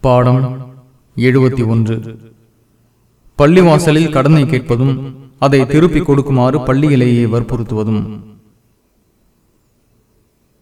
பாடம் எழுபத்தி ஒன்று. பள்ளிவாசலில் கடனை கேட்பதும் அதை திருப்பிக் கொடுக்குமாறு பள்ளியிலேயே வற்புறுத்துவதும்.